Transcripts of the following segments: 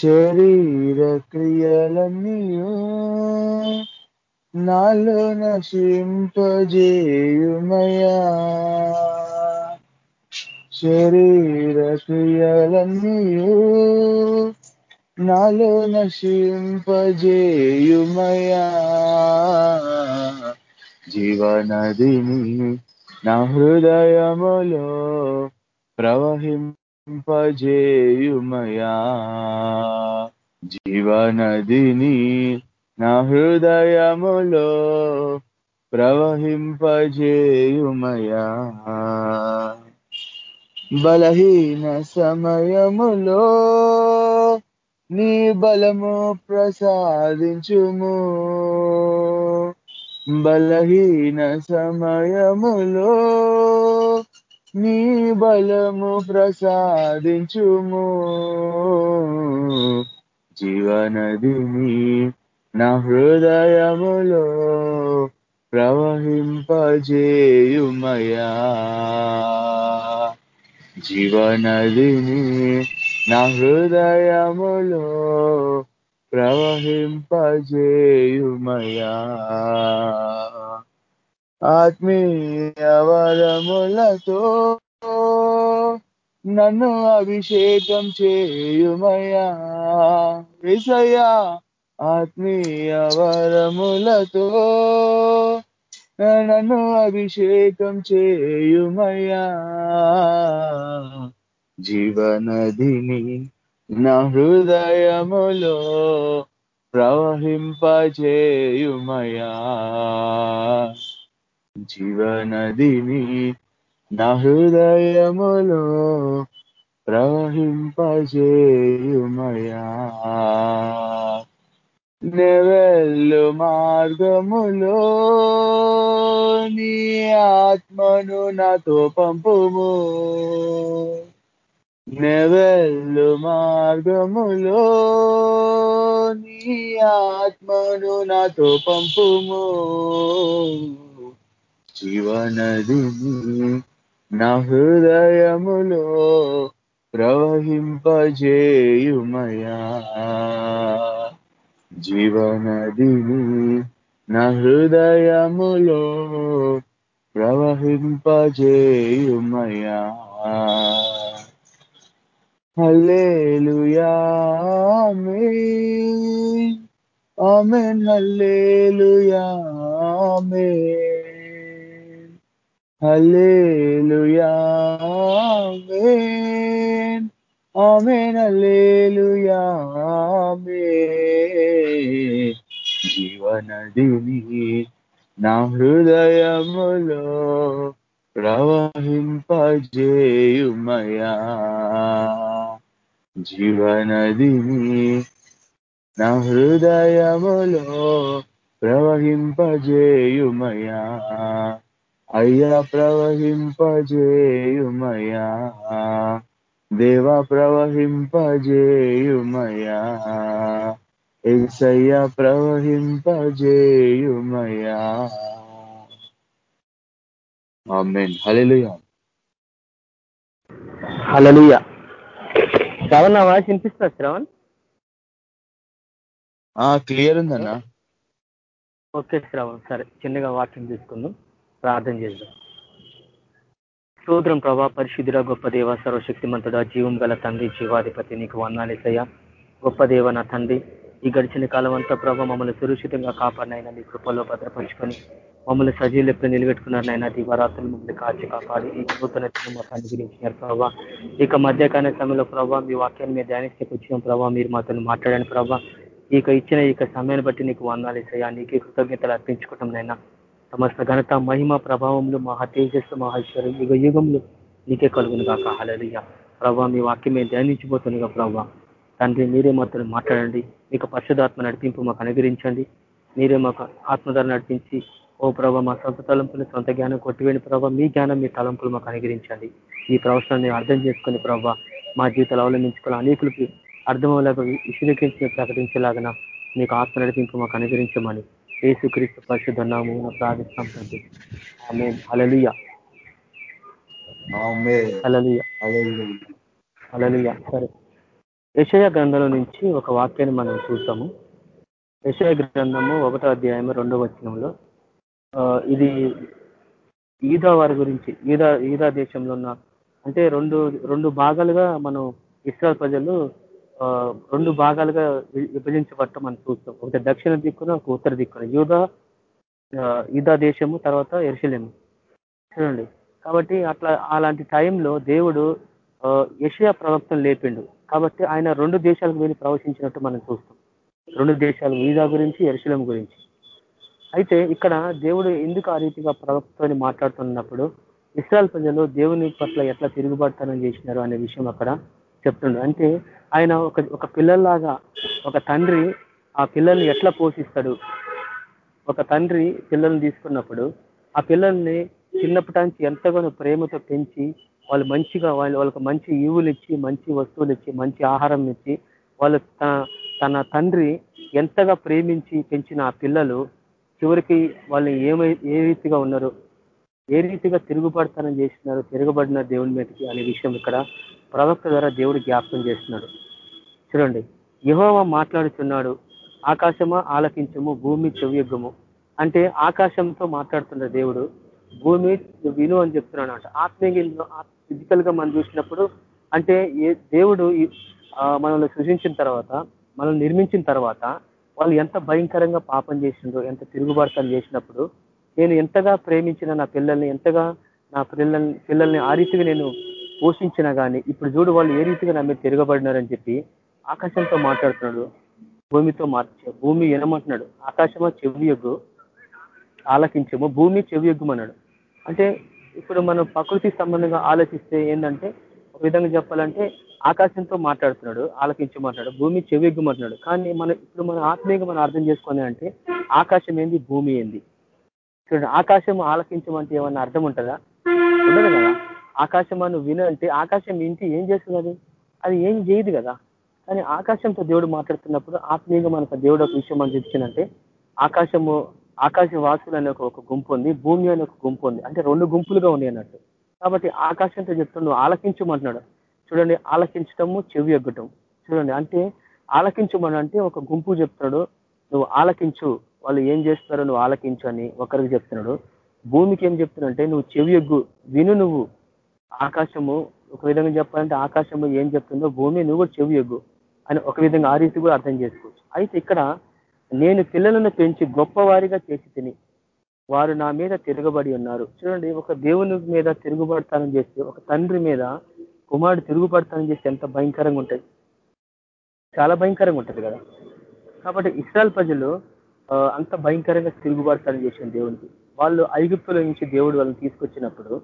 శరీర క్రియలన్నీయు నాలో నశింపజేయుమయా. శరీర క్రియలన్నీయు నాలో నశింపజేయుమయా. జీవనదిని నా హృదయములో ప్రవహిం పజేయుమయా జీవనదిని నా హృదయములో ప్రవహింపజేయుమయా. బలహీన సమయములో నీ బలము ప్రసాదించుము. బలహీన సమయములో నీ బలము ప్రసాదించుము. జీవనదిని నా హృదయములో ప్రవహింపజేయుమయా. జీవనదిని నా హృదయములో ప్రవహింపజేయుమయా. ఆత్మీయవరములతో నన్ను అభిషేకం చేయుమయా విసయా ఆత్మీయవరములతో నన్ను అభిషేకం చేయుమయా జీవనదిని నా హృదయములో ప్రవహింపజేయుమయా జీవనదిని నా హృదయములో ప్రవహింపజేయుమయా. నెవెల్లు మార్గములో నీ ఆత్మను నాతో పంపుము. నెవెల్లు మార్గములో నీ ఆత్మను నాతో పంపుము. జీవనదిని నా హృదయములో ప్రవహింపజేయుమయా. జీవనదిని నా హృదయములో ప్రవహింపజేయుమయా. Hallelujah amen. Amen hallelujah amen. Hallelujah amen amen hallelujah amen జీవనదిని నా హృదయములో ప్రవహింపజేయుమయా. జీవనదిని నా హృదయములో ప్రవహింపజేయుమయా. అయ్యా ప్రవహింపజేయుమయా దేవ ప్రవహింపజేయుమయా ఏసయ్య ప్రవహింపజేయుమయా ఆమేన్. హల్లెలూయా. హలలుయ శ్రవణ్ నా వాయిస్ వినిపిస్తా శ్రవణ్? ఆ క్లియర్ ఉందన్నా. ఓకే శ్రవణ్ సరే. చిన్నగా వాక్యం తీసుకుందాం. ప్రార్థన చేద్దాం. స్తోత్రం ప్రభా పరిశుద్ధుల గొప్ప దేవ సర్వశక్తిమంతుడ జీవం గల తండ్రి జీవాధిపతి నీకు వందాలేసయ్యా గొప్ప దేవ నా తండ్రి ఈ గడిచిన కాలం అంతా ప్రభావ మమ్మల్ని సురక్షితంగా కాపాడినైనా మీ కృపల్లో భద్రపరుచుకొని మమ్మల్ని సజీవులు ఎప్పుడు నిలబెట్టుకున్నారనైనా దీవారాత్రులు మమ్మల్ని కాచి కాపాడి ఈ నూతన అనుగ్రహించినారు ప్రభావ ఇక మధ్యకాల సమయంలో ప్రభావ మీ వాక్యాన్ని మీరు ధ్యానిస్తూ వచ్చిన ప్రభావ మీరు మాతో మాట్లాడాను ప్రభావ ఇక ఇచ్చిన ఇక సమయాన్ని బట్టి నీకు వందాలేసయ్యా నీకే కృతజ్ఞతలు అర్పించుకుంటాం నైనా సమస్త ఘనత మహిమ ప్రభావములు మహా తేజస్సు మహేశ్వరం యుగ యుగంలో నీకే కలుగును కాక హలలియ ప్రభావ మీ వాక్యం మేము ధ్యానించిపోతుందిగా ప్రభావ తండ్రి మీరే మాతో మాట్లాడండి. మీకు పరిశుధాత్మ నడిపింపు మాకు అనుగ్రహించండి. మీరే మాకు ఆత్మధార నడిపించి ఓ ప్రభావ మా సొంత తలంపులు సొంత జ్ఞానం కొట్టివేని ప్రభావ మీ జ్ఞానం మీ తలంపులు మాకు అనుగ్రహించండి. ఈ ప్రవచనాన్ని అర్థం చేసుకుని ప్రభావ మా జీవితాలు అవలంబించుకుని అనేకులకి అర్థమయ్యేలాగా విశదీకరించి ప్రకటించేలాగా మీకు ఆత్మ నడిపింపు మాకు అనుగ్రహించమని యేసుక్రీస్తు పరిశుద్ధ నామం ప్రార్థిస్తాం తండ్రి ఆమె అలలియ అలలియ అలలియ సరే. యశయ గ్రంథంలో నుంచి ఒక వాక్యాన్ని మనం చూస్తాము యశయ గ్రంథము ఒకటో అధ్యాయం రెండో వచనంలో ఇది ఈదా వారి గురించి ఈదా ఈదా దేశంలో ఉన్న అంటే రెండు రెండు భాగాలుగా మనం ఇస్రాయల్ ప్రజలు రెండు భాగాలుగా విభజించబడటం మనం చూస్తాం. ఒకటి దక్షిణ దిక్కున ఒక ఉత్తర దిక్కున. యూదా యూదా దేశము తర్వాత ఎరుసలేము చూడండి. కాబట్టి అట్లా అలాంటి టైంలో దేవుడు ఆ, ప్రవక్తను లేపిండు. కాబట్టి ఆయన రెండు దేశాలకు వెళ్ళి ప్రవేశించినట్టు మనం చూస్తాం. రెండు దేశాలు ఈదా గురించి ఎరుసలేం గురించి. అయితే ఇక్కడ దేవుడు ఎందుకు ఆ రీతిగా ప్రవక్తని మాట్లాడుతున్నప్పుడు ఇస్రాయల్ ప్రజలు దేవుని పట్ల ఎట్లా తిరుగుబడతానని చేసినారు అనే విషయం అక్కడ చెప్తుండు. అంటే ఆయన ఒక ఒక పిల్లల్లాగా ఒక తండ్రి ఆ పిల్లల్ని ఎట్లా పోషిస్తాడు? ఒక తండ్రి పిల్లల్ని తీసుకున్నప్పుడు ఆ పిల్లల్ని చిన్నప్పటి నుంచి ఎంతగానో ప్రేమతో పెంచి వాళ్ళు మంచిగా వాళ్ళు వాళ్ళకి మంచి ఈవులు ఇచ్చి మంచి వస్తువులు ఇచ్చి మంచి ఆహారం ఇచ్చి వాళ్ళు తన తన తండ్రి ఎంతగా ప్రేమించి పెంచిన ఆ పిల్లలు చివరికి వాళ్ళు ఏమై ఏ రీతిగా ఉన్నారు? ఏ రీతిగా తిరుగుబడతనం చేస్తున్నారు తిరగబడిన దేవుని మీదకి అనే విషయం ఇక్కడ ప్రవక్త ద్వారా దేవుడు జ్ఞాపకం చేస్తున్నాడు. చూడండి యహోవ మాట్లాడుతున్నాడు ఆకాశమా ఆలకించము భూమి చెవియొగ్గము అంటే ఆకాశంతో మాట్లాడుతున్న దేవుడు భూమి విను అని చెప్తున్నాడు అంట ఆత్మీయ ఫిజికల్గా మనం చూసినప్పుడు అంటే ఏ దేవుడు మనల్ని సృజించిన తర్వాత మనల్ని నిర్మించిన తర్వాత వాళ్ళు ఎంత భయంకరంగా పాపం చేసిండ్రో ఎంత తిరుగుబాటుతనం చేసినప్పుడు నేను ఎంతగా ప్రేమించిన నా పిల్లల్ని ఎంతగా నా పిల్లల్ని పిల్లల్ని ఆ రీతిగా నేను పోషించినా కానీ ఇప్పుడు చూడు వాళ్ళు ఏ రీతిగా నా మీద తిరగబడినారని చెప్పి ఆకాశంతో మాట్లాడుతున్నాడు. భూమితో మార్చే భూమి ఏమంటున్నాడు ఆకాశమా చెవి ఎగ్గు? ఆలకించము. భూమి చెవి ఎగ్గుమన్నాడు అంటే ఇప్పుడు మనం ప్రకృతి సంబంధంగా ఆలోచిస్తే ఏంటంటే ఒక విధంగా చెప్పాలంటే ఆకాశంతో మాట్లాడుతున్నాడు ఆలకించమంటున్నాడు భూమి చెవి ఎగ్గుమంటున్నాడు కానీ మనం ఇప్పుడు మన ఆత్మీయంగా మనం అర్థం చేసుకునే అంటే ఆకాశం ఏంది భూమి ఏంది? చూడండి ఆకాశం ఆలకించమంటే ఏమన్నా అర్థం ఉంటుందా? ఉండదు కదా? ఆకాశం అని విను అంటే ఆకాశం ఇంటి ఏం చేస్తుంది అది అది ఏం చేయదు కదా. కానీ ఆకాశంతో దేవుడు మాట్లాడుతున్నప్పుడు ఆత్మీయంగా మనకు దేవుడు ఒక విషయం మనం చెప్పిందంటే ఆకాశము ఆకాశ వాసులు అనే ఒక- గుంపు ఉంది భూమి అనే ఒక గుంపు ఉంది. అంటే రెండు గుంపులుగా ఉన్నాయి అన్నట్టు. కాబట్టి ఆకాశంతో చెప్తున్నాడు నువ్వు ఆలకించమంటున్నాడు. చూడండి ఆలకించటము చెవి ఎగ్గటం. చూడండి అంటే ఆలకించమని అంటే ఒక గుంపు చెప్తున్నాడు నువ్వు ఆలకించు. వాళ్ళు ఏం చేస్తారో నువ్వు ఆలకించు అని ఒకరికి చెప్తున్నాడు. భూమికి ఏం చెప్తున్నాడంటే నువ్వు చెవి ఎగ్గు విను నువ్వు. ఆకాశము ఒక విధంగా చెప్పాలంటే ఆకాశము ఏం చెప్తుందో భూమి నువ్వు కూడా చెవి ఎగ్గు అని ఒక విధంగా ఆ రీతి కూడా అర్థం చేసుకోవచ్చు. అయితే ఇక్కడ నేను పిల్లలను పెంచి గొప్పవారిగా చేసి తిని వారు నా మీద తిరగబడి ఉన్నారు. చూడండి ఒక దేవుని మీద తిరుగుబడతానం చేస్తే ఒక తండ్రి మీద కుమారుడు తిరుగుబడతానం చేస్తే ఎంత భయంకరంగా ఉంటుంది. చాలా భయంకరంగా ఉంటుంది కదా. కాబట్టి ఇస్రాయల్ ప్రజలు అంత భయంకరంగా తిరుగుబడతానం చేసిన దేవునికి వాళ్ళు ఐగుప్తుల నుంచి దేవుడు వాళ్ళని తీసుకొచ్చినప్పుడు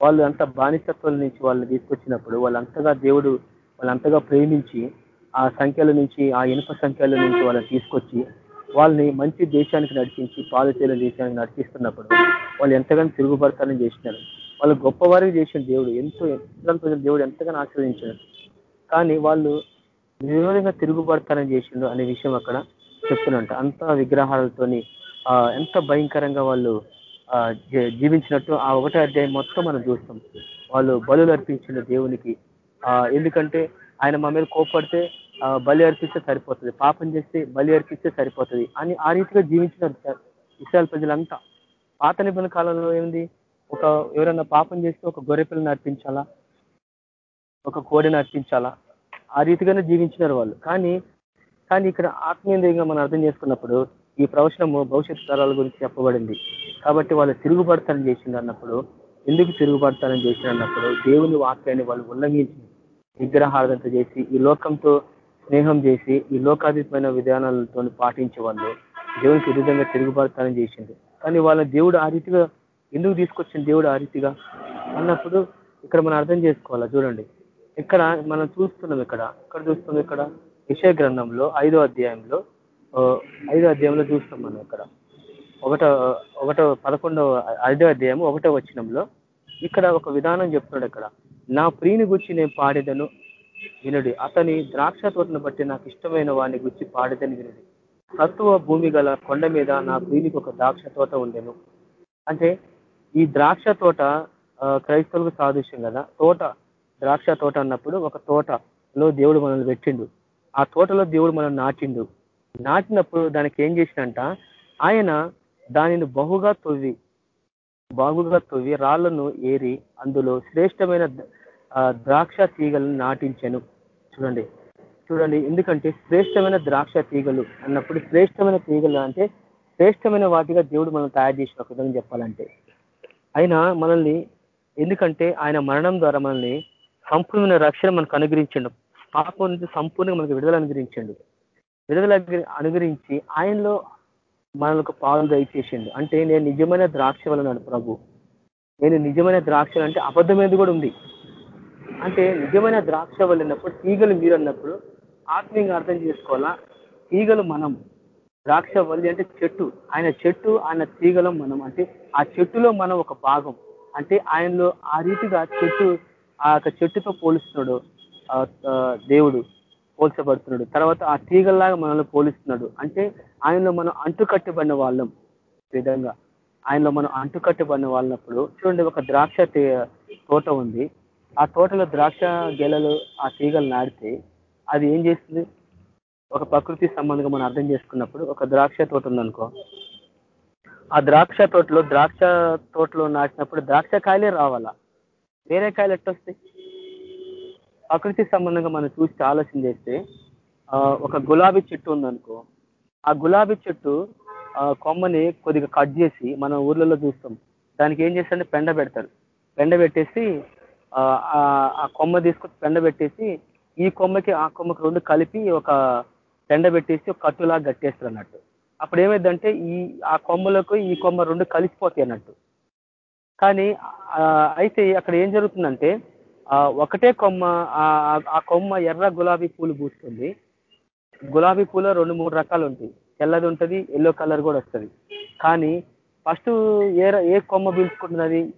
వాళ్ళు అంత బానిసత్వం నుంచి వాళ్ళని తీసుకొచ్చినప్పుడు వాళ్ళంతగా దేవుడు వాళ్ళంతగా ప్రేమించి ఆ సంఖ్యల నుంచి ఆ ఇనుప సంఖ్యల నుంచి వాళ్ళని తీసుకొచ్చి వాళ్ళని మంచి దేశానికి నడిపించి పాలతీల దేశానికి నడిపిస్తున్నప్పుడు వాళ్ళు ఎంతగానో తిరుగుబడతానం చేసినారు. వాళ్ళు గొప్పవారికి చేసిన దేవుడు ఎంతో ఎంతో దేవుడు ఎంతగానో ఆశ్రయించారు కానీ వాళ్ళు విరోధంగా తిరుగుబడతానని చేసిండు అనే విషయం అక్కడ చెప్తున్నట్టు. అంత విగ్రహాలతోని ఆ, ఎంత భయంకరంగా వాళ్ళు జీ- జీవించినట్టు ఆ ఒకటో అధ్యాయం మొత్తం మనం చూస్తాం. వాళ్ళు బలులు అర్పించిన దేవునికి. ఆ ఎందుకంటే ఆయన మా మీద కోపడితే బలి అర్పిస్తే సరిపోతుంది. పాపం చేస్తే బలి అర్పిస్తే సరిపోతుంది అని ఆ రీతిగా జీవించిన ఇస్రాయల్ ప్రజలంతా. పాత నిబంధన కాలంలో ఏంది ఒక ఎవరైనా పాపం చేస్తే ఒక గొర్రెపిల్లని అర్పించాలా? ఒక కోడిని అర్పించాలా? ఆ రీతిగానే జీవించినారు వాళ్ళు. కానీ కానీ ఇక్కడ ఆత్మీయంగా మనం అర్థం చేసుకున్నప్పుడు ఈ ప్రవచనము భవిష్యత్ తరాల గురించి చెప్పబడింది. కాబట్టి వాళ్ళు తిరుగుబడతానం చేసింది అన్నప్పుడు ఎందుకు తిరుగుబడతానం చేసింది అన్నప్పుడు దేవుని వాక్యాన్ని వాళ్ళు ఉల్లంఘించి విగ్రహార్థత చేసి ఈ లోకంతో స్నేహం చేసి ఈ లోకాతీతమైన విధానాలతో పాటించే వాళ్ళు దేవునికి విరుద్ధంగా తిరుగుబడతానం చేసింది. కానీ వాళ్ళ దేవుడు ఆ రీతిగా ఎందుకు తీసుకొచ్చిన దేవుడు ఆ రీతిగా అన్నప్పుడు ఇక్కడ మనం అర్థం చేసుకోవాలా చూడండి. ఇక్కడ మనం చూస్తున్నాం ఇక్కడ ఇక్కడ చూస్తున్నాం ఇక్కడ? విషయ గ్రంథంలో ఐదో అధ్యాయంలో ఐదో అధ్యాయంలో చూస్తాం మనం ఇక్కడ. ఒకటో ఒకటో పదకొండవ ఐదో అధ్యాయము ఒకటో వచనంలో ఇక్కడ ఒక విధానం చెప్తున్నాడు ఇక్కడ. నా ప్రియుని గురించి నేను పాడేదను వినుడి. అతని ద్రాక్ష తోటను బట్టి నాకు ఇష్టమైన వాడిని గురించి పాడేదని వినుడి. తత్వ భూమి గల కొండ మీద నా ప్రియునికి ఒక ద్రాక్ష తోట ఉండెను. అంటే ఈ ద్రాక్ష తోట క్రైస్తవులకు సాదృశ్యం కదా. తోట ద్రాక్ష తోట అన్నప్పుడు ఒక తోటలో దేవుడు మనల్ని పెట్టిండు. ఆ తోటలో దేవుడు మనం నాటిండు. నాటినప్పుడు దానికి ఏం చేసినంట? ఆయన దానిని బహుగా తొవ్వి బాగుగా తొవ్వి రాళ్ళను ఏరి అందులో శ్రేష్టమైన ద్రాక్ష తీగలను నాటించను. చూడండి చూడండి ఎందుకంటే శ్రేష్టమైన ద్రాక్ష తీగలు అన్నప్పుడు శ్రేష్టమైన తీగలు అంటే శ్రేష్టమైన వాటిగా దేవుడు మనం తయారు చేసిన ఒక విధంగా చెప్పాలంటే. ఆయన మనల్ని ఎందుకంటే ఆయన మరణం ద్వారా మనల్ని సంపూర్ణ రక్షణ మనకు అనుగ్రహించండు. పాపం నుంచి సంపూర్ణంగా మనకు విడుదల అనుగ్రహించండు. విడుదల అనుగ్రహించి ఆయనలో మనకు పాలు దయచేసిండు. అంటే నేను నిజమైన ద్రాక్ష వలనాడు ప్రభు. నేను నిజమైన ద్రాక్ష అంటే అబద్ధమేది కూడా ఉంది. అంటే నిజమైన ద్రాక్ష వలనప్పుడు తీగలు మీరు అన్నప్పుడు ఆత్మీయంగా అర్థం చేసుకోవాలా? తీగలు మనం. ద్రాక్ష వల్లి అంటే చెట్టు. ఆయన చెట్టు ఆయన తీగలం మనం. అంటే ఆ చెట్టులో మనం ఒక భాగం. అంటే ఆయనలో ఆ రీతిగా చెట్టు ఆ యొక్క చెట్టుతో పోలుస్తున్నాడు ఆ, దేవుడు. పోల్చబడుతున్నాడు. తర్వాత ఆ తీగల్లాగా మనల్ని పోలిస్తున్నాడు. అంటే ఆయనలో మనం అంటుకట్టుబడిన వాళ్ళం. విధంగా ఆయనలో మనం అంటుకట్టుబడిన వాళ్ళప్పుడు చూడండి ఒక ద్రాక్ష తే- తోట ఉంది. ఆ తోటలో ద్రాక్ష గెలలు ఆ తీగలు నాటితే అది ఏం చేస్తుంది? ఒక ప్రకృతి సంబంధంగా మనం అర్థం చేసుకున్నప్పుడు ఒక ద్రాక్ష తోట ఉందనుకో ఆ ద్రాక్ష తోటలో ద్రాక్ష తోటలో నాటినప్పుడు ద్రాక్ష కాయలే రావాలా? వేరే కాయలు ఎట్టొస్తాయి? ప్రకృతి సంబంధంగా మనం చూసి ఆలోచన చేస్తే ఆ, ఒక గులాబీ చెట్టు ఉందనుకో ఆ గులాబీ చెట్టు ఆ, కొమ్మని కొద్దిగా కట్ చేసి మన ఊర్లలో చూస్తాం. దానికి ఏం చేస్తారంటే పెండ పెడతారు. పెండ పెట్టేసి ఆ, ఆ కొమ్మ తీసుకొచ్చి పెండ పెట్టేసి ఈ కొమ్మకి ఆ కొమ్మకి రెండు కలిపి ఒక పెండ పెట్టేసి ఒక కట్టులా కట్టేస్తారు అన్నట్టు. అప్పుడు ఏమైందంటే ఈ ఆ కొమ్మలకు ఈ కొమ్మ రెండు కలిసిపోతాయి అన్నట్టు. కానీ అయితే అక్కడ ఏం జరుగుతుందంటే ఒకటే కొమ్మ ఆ కొమ్మ ఎర్ర గులాబీ పూలు పూస్తుంది. గులాబీ పూలు రెండు మూడు రకాలు ఉంటాయి. తెల్లది ఉంటుంది ఎల్లో కలర్ కూడా వస్తుంది. కానీ ఫస్ట్ ఏ ఏ కొమ్మ పీల్చుకుంటున్నది?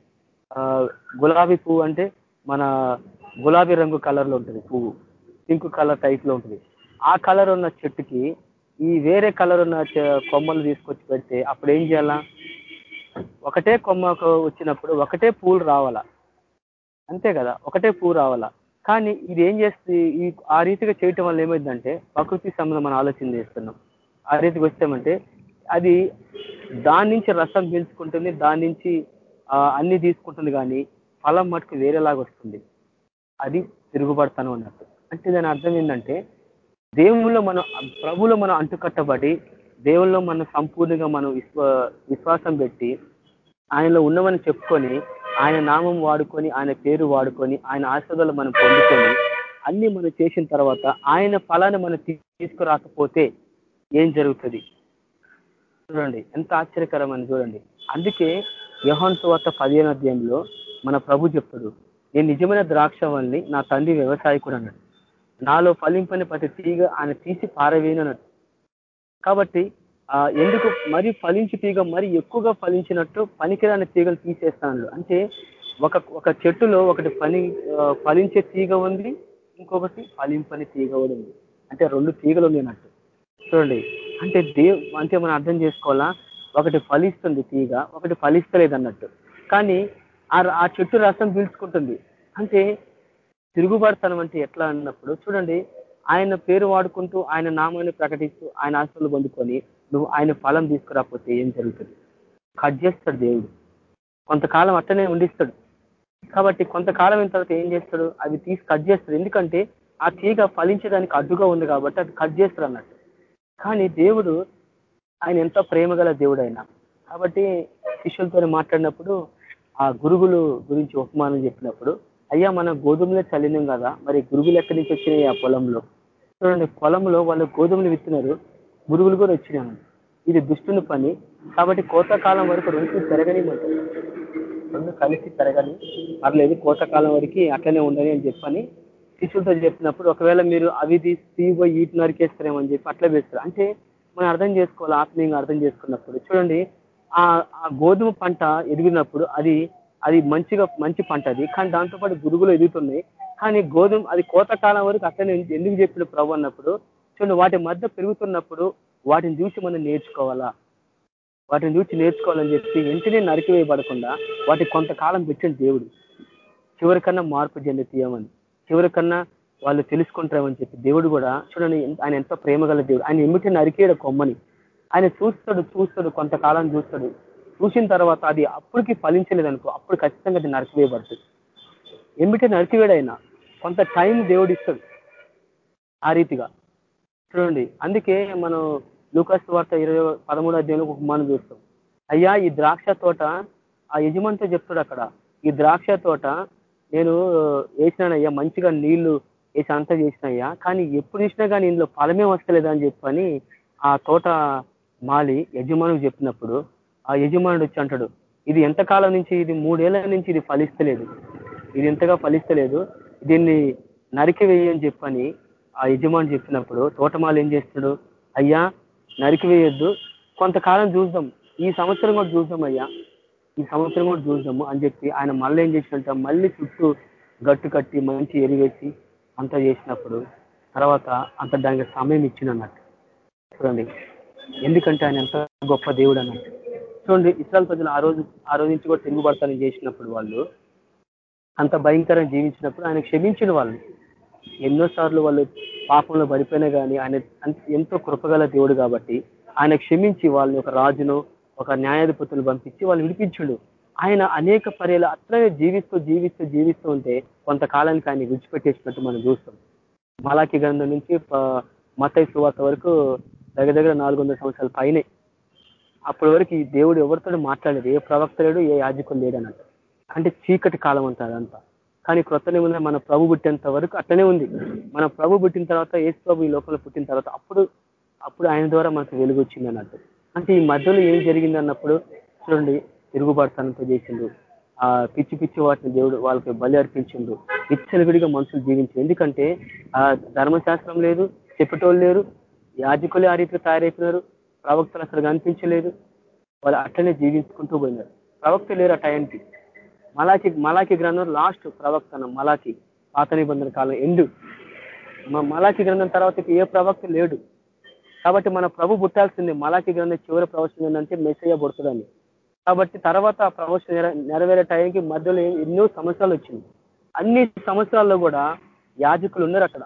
గులాబీ పువ్వు అంటే మన గులాబీ రంగు కలర్లో ఉంటుంది పువ్వు. పింక్ కలర్ టైప్లో ఉంటుంది. ఆ కలర్ ఉన్న చెట్టుకి ఈ వేరే కలర్ ఉన్న చె- కొమ్మలు తీసుకొచ్చి పెడితే అప్పుడు ఏం చేయాలా? ఒకటే కొమ్మకు వచ్చినప్పుడు ఒకటే పూలు రావాలా? అంతే కదా ఒకటే పువ్వు రావాలా? కానీ ఇది ఏం చేస్తుంది? ఈ ఆ రీతిగా చేయటం వల్ల ఏమైందంటే ప్రకృతి సంబంధం మనం ఆలోచన చేస్తున్నాం. ఆ రీతికి వచ్చామంటే అది దాని నుంచి రసం పీల్చుకుంటుంది దాని నుంచి అన్ని తీసుకుంటుంది కానీ ఫలం మటుకు వేరేలాగా వస్తుంది. అది తిరుగుబడతాను అన్నట్టు. అంటే దాని అర్థం ఏంటంటే దేవుల్లో మనం ప్రభులో మనం అంటుకట్టబడి దేవుల్లో మనం సంపూర్ణంగా మనం విశ్వాసం పెట్టి ఆయనలో ఉన్నవని చెప్పుకొని ఆయన నామం వాడుకొని ఆయన పేరు వాడుకొని ఆయన ఆశీర్వాదాలు మనం పొందుకొని అన్ని మనం చేసిన తర్వాత ఆయన ఫలాన్ని మనం తీసుకురాకపోతే ఏం జరుగుతుంది? చూడండి ఎంత ఆశ్చర్యకరమని చూడండి. అందుకే యోహాన్ సువార్త పదిహేను అధ్యాయంలో మన ప్రభు చెప్తాడు నేను నిజమైన ద్రాక్షవల్ని నా తండ్రి వ్యవసాయకుడు అన్నాడు. నాలో ఫలింపని ప్రతి తీగ ఆయన తీసి పారవేయను అన్నాడు. కాబట్టి ఎందుకు మరి ఫలించి తీగ మరి ఎక్కువగా ఫలించినట్టు పనికిరాని తీగలు తీసేస్తాను అంటే ఒక ఒక చెట్టులో ఒకటి పని ఫలించే తీగ ఉంది ఇంకొకటి ఫలింపని తీగ కూడా ఉంది. అంటే రెండు తీగలు ఉంది చూడండి. అంటే దేవ్ అంటే మనం అర్థం చేసుకోవాలా? ఒకటి ఫలిస్తుంది తీగ ఒకటి ఫలిస్తలేదు అన్నట్టు కానీ ఆ ఆ చెట్టు రసం పీల్చుకుంటుంది. అంటే తిరుగుబడతనం అంటే ఎట్లా అన్నప్పుడు చూడండి. ఆయన పేరు వాడుకుంటూ ఆయన నామాన్ని ప్రకటిస్తూ ఆయన ఆశలు పొందుకొని నువ్వు ఆయన ఫలం తీసుకురాకపోతే ఏం జరుగుతుంది? కట్ చేస్తాడు దేవుడు. కొంతకాలం అట్టనే ఉండిస్తాడు. కాబట్టి కొంతకాలం అయిన తర్వాత ఏం చేస్తాడు? అవి తీసి కట్ చేస్తాడు. ఎందుకంటే ఆ తీగ ఫలించడానికి అడ్డుగా ఉంది కాబట్టి అది కట్ చేస్తాడు అన్నట్టు. కానీ దేవుడు ఆయన ఎంతో ప్రేమ గల దేవుడు ఆయన కాబట్టి శిష్యులతో మాట్లాడినప్పుడు ఆ గురుగులు గురించి ఉపమానం చెప్పినప్పుడు అయ్యా మనం గోధుమలే చల్లినాం కదా మరి గురుగులు ఎక్కడి నుంచి వచ్చినాయి ఆ పొలంలో? చూడండి పొలంలో వాళ్ళు గోధుమలు విత్తున్నారు. గురువులు కూడా వచ్చినాయి ఇది దుష్టుని పని. కాబట్టి కోతకాలం వరకు రెండు పెరగని రెండు కలిసి పెరగని పర్లేదు కోతకాలం వరకు అట్లనే ఉండని అని చెప్పని శిష్యులతో చెప్పినప్పుడు ఒకవేళ మీరు అవి తీసి ఈటి నరికేస్తారేమని చెప్పి అట్లా వేస్తారు. అంటే మనం అర్థం చేసుకోవాలి ఆత్మీయంగా అర్థం చేసుకున్నప్పుడు. చూడండి ఆ ఆ గోధుమ పంట ఎదిగినప్పుడు అది అది మంచిగా మంచి పంట అది. కానీ దాంతోపాటు గురుగులు ఎదుగుతున్నాయి. కానీ గోధుమ అది కోతకాలం వరకు అట్లనే ఎందుకు చెప్పిన ప్రభు అన్నప్పుడు చూడండి వాటి మధ్య పెరుగుతున్నప్పుడు వాటిని చూసి మనం నేర్చుకోవాలా? వాటిని చూసి నేర్చుకోవాలని చెప్పి వెంటనే నరికివేయబడకుండా వాటి కొంతకాలం పెట్టిన దేవుడు. చివరికన్నా మార్పు చెంది తీయమని చివరికన్నా వాళ్ళు తెలుసుకుంటారని చెప్పి దేవుడు కూడా చూడండి ఆయన ఎంతో ప్రేమ గల దేవుడు. ఆయన ఎమ్మిటి నరికేయడు కొమ్మని. ఆయన చూస్తాడు చూస్తాడు కొంతకాలం చూస్తాడు. చూసిన తర్వాత అది అప్పటికి ఫలించలేదనుకో అప్పుడు ఖచ్చితంగా అది నరికివేయబడుతుంది. ఎమ్మిటి నరికివేడైనా కొంత టైం దేవుడు ఇస్తాడు. ఆ రీతిగా. చూడండి. అందుకే మనం లూకాస్ వార్త ఇరవై పదమూడు అధ్యాయంలో ఒక మనం చూస్తాం. అయ్యా ఈ ద్రాక్ష తోట ఆ యజమానితో చెప్తాడు అక్కడ. ఈ ద్రాక్ష తోట నేను వేసినానయ్యా మంచిగా నీళ్ళు వేసి అంతా చేసినయ్యా. కానీ ఎప్పుడు చూసినా కానీ ఇందులో ఫలమే వస్తలేదు అని చెప్పని ఆ తోట మాలి యజమానికి చెప్పినప్పుడు ఆ యజమానుడు వచ్చి అంటాడు ఇది ఎంతకాలం నుంచి ఇది మూడేళ్ళ నుంచి ఇది ఫలిస్తలేదు. ఇది ఎంతగా ఫలిస్తలేదు. దీన్ని నరికివేయి అని చెప్పని ఆ యజమాని చెప్పినప్పుడు తోటమాలు ఏం చేస్తాడు అయ్యా నరికివేయొద్దు. కొంతకాలం చూద్దాం. ఈ సంవత్సరం కూడా చూద్దాం అయ్యా. ఈ సంవత్సరం కూడా చూద్దాము అని చెప్పి ఆయన మళ్ళీ ఏం చేసినట్ట మళ్ళీ చుట్టూ గట్టు కట్టి మంచి ఎరివేసి అంతా చేసినప్పుడు తర్వాత అంత దానికి సమయం ఇచ్చిందన్నట్టు చూడండి. ఎందుకంటే ఆయన ఎంత గొప్ప దేవుడు అన్నట్టు. చూడండి ఇస్రాయల్ ప్రజలు ఆ రోజు ఆ రోజు నుంచి కూడా తిరుగుబడతానని చేసినప్పుడు వాళ్ళు అంత భయంకరంగా జీవించినప్పుడు ఆయన క్షమించిన వాళ్ళు. ఎన్నోసార్లు వాళ్ళు పాపంలో పడిపోయినా కానీ ఆయన ఎంతో కృపగల దేవుడు కాబట్టి ఆయన క్షమించి వాళ్ళని ఒక రాజును ఒక న్యాయాధిపతులు పంపించి వాళ్ళు విడిపించుడు. ఆయన అనేక పర్యాలు అట్లనే జీవిస్తూ జీవిస్తూ జీవిస్తూ ఉంటే కొంతకాలానికి ఆయన విడిచిపెట్టేసినట్టు మనం చూస్తాం. మలాకి గ్రంథం నుంచి ప- సువార్త వరకు దగ్గర దగ్గర నాలుగు సంవత్సరాల పైనే. అప్పటి వరకు ఈ దేవుడు ఎవరితో మాట్లాడలేదు. ఏ ప్రవక్త లేడు ఏ యాజకులు లేడు అన్నట్టు. అంటే చీకటి కాలం అంటారు అంతా కానీ క్రొత్త నిబంధన మన ప్రభు పుట్టేంత వరకు అట్లనే ఉంది. మన ప్రభు పుట్టిన తర్వాత ఏసు ప్రభు ఈ లోకంలో పుట్టిన తర్వాత అప్పుడు అప్పుడు ఆయన ద్వారా మనకు వెలుగు వచ్చింది అన్నట్టు. అంటే ఈ మధ్యలో ఏం జరిగింది అన్నప్పుడు చూడండి తిరుగుబాటుతనంతో చేసిండు. ఆ పిచ్చి పిచ్చి వాటిని దేవుడు వాళ్ళకి బలి అర్పించిండు. విచ్చలవిడిగా మనుషులు జీవించారు ఎందుకంటే ఆ ధర్మశాస్త్రం లేదు చెప్పేటోళ్ళు లేరు యాజకులే ఆ రీతిలో తయారైపోయినారు ప్రవక్తలు అసలు కనిపించలేదు. వాళ్ళు అట్లనే జీవించుకుంటూ పోయినారు. ప్రవక్త లేరు ఆ టైంకి. మలాకి మలాకి గ్రంథం లాస్ట్ ప్రవక్తన మలాకి పాత నిబంధన కాలం ఎండు. మలాకి గ్రంథం తర్వాత ఏ ప్రవక్త లేడు. కాబట్టి మన ప్రభు పుట్టాల్సింది. మలాకి గ్రంథం చివరి ప్రవచనం ఏంటంటే మెసేజ్ పుడుతుందని. కాబట్టి తర్వాత ఆ ప్రవచనం నెరవేరే టైంకి మధ్యలో ఎన్నో సంవత్సరాలు వచ్చింది. అన్ని సంవత్సరాల్లో కూడా యాజకులు ఉన్నారు అక్కడ.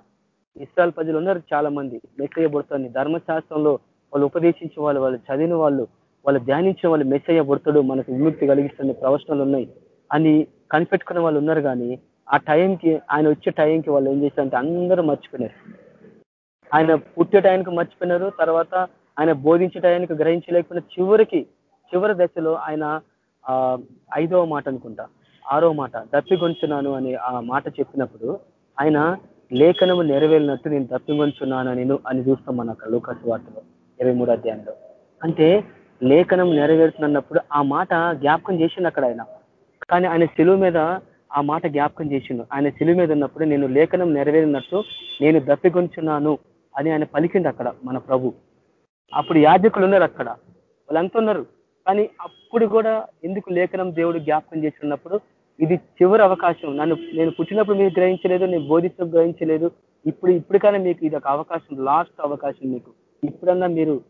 ఇస్రాయల్ ప్రజలు ఉన్నారు చాలా మంది మెస్సయ్య పుడుతుంది ధర్మశాస్త్రంలో వాళ్ళు ఉపదేశించే వాళ్ళు వాళ్ళు చదివిన వాళ్ళు వాళ్ళు ధ్యానించిన వాళ్ళు మెసేజ్ పుడతాడు. మనకు విముక్తి కలిగిస్తున్న ప్రవచనాలు ఉన్నాయి. అని కనిపెట్టుకునే వాళ్ళు ఉన్నారు కానీ ఆ టైంకి ఆయన వచ్చే టైంకి వాళ్ళు ఏం చేశారంటే అందరూ మర్చిపోయినారు. ఆయన పుట్టే టైంకి మర్చిపోయినారు తర్వాత ఆయన బోధించే టైంకి గ్రహించలేకపోయినా చివరికి చివరి దశలో ఆయన ఆ ఐదవ మాట అనుకుంటా ఆరో మాట దప్పిగొంచున్నాను అని ఆ మాట చెప్పినప్పుడు ఆయన లేఖనము నెరవేరినట్టు నేను దప్పిగొంచున్నాను నేను అని చూస్తాం మన అక్కడ లోకాసు వార్తలో ఇరవై మూడు అధ్యాయంలో. అంటే లేఖనం నెరవేరుతున్నప్పుడు ఆ మాట జ్ఞాపకం చేసిండు అక్కడ ఆయన. కానీ ఆయన సెలువు మీద ఆ మాట జ్ఞాపకం చేసిండు. ఆయన సెలువు మీద ఉన్నప్పుడు నేను లేఖనం నెరవేరినట్టు నేను దప్పిగొంచున్నాను అని ఆయన పలికిండు అక్కడ మన ప్రభు. అప్పుడు యాజకులు ఉన్నారు అక్కడ. వాళ్ళంతా ఉన్నారు. కానీ అప్పుడు కూడా ఎందుకు లేఖనం దేవుడు జ్ఞాపకం చేస్తున్నప్పుడు ఇది చివరి అవకాశం. నన్ను నేను పుట్టినప్పుడు మీరు గ్రహించలేదు నేను బోధిస్తూ గ్రహించలేదు. ఇప్పుడు ఇప్పటికైనా మీకు ఇది ఒక అవకాశం లాస్ట్ అవకాశం మీకు. ఇప్పుడన్నా మీరు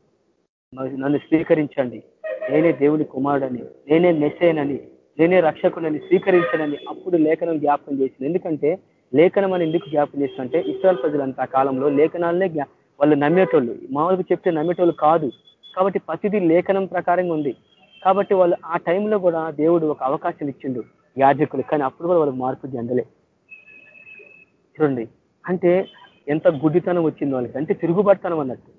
నన్ను స్వీకరించండి. నేనే దేవుని కుమారుడని నేనే మెసేనని నేనే రక్షకునని స్వీకరించనని అప్పుడు లేఖనం జ్ఞాపకం చేసింది. ఎందుకంటే లేఖనం అని ఎందుకు జ్ఞాపకం చేస్తుందంటే ఇస్రాయల్ ప్రజలంతా ఆ కాలంలో లేఖనాలనే వాళ్ళు నమ్మేటోళ్ళు. మామూలుగా చెప్తే నమ్మేటోళ్ళు కాదు. కాబట్టి ప్రతిదీ లేఖనం ప్రకారంగా ఉంది. కాబట్టి వాళ్ళు ఆ టైంలో కూడా దేవుడు ఒక అవకాశం ఇచ్చిండు యాజకులు. కానీ అప్పుడు కూడా వాళ్ళకి మార్పు చెందలే. చూడండి. అంటే ఎంత గుడ్డితనం వచ్చింది వాళ్ళకి. అంటే తిరుగుబడతనం అన్నట్టు.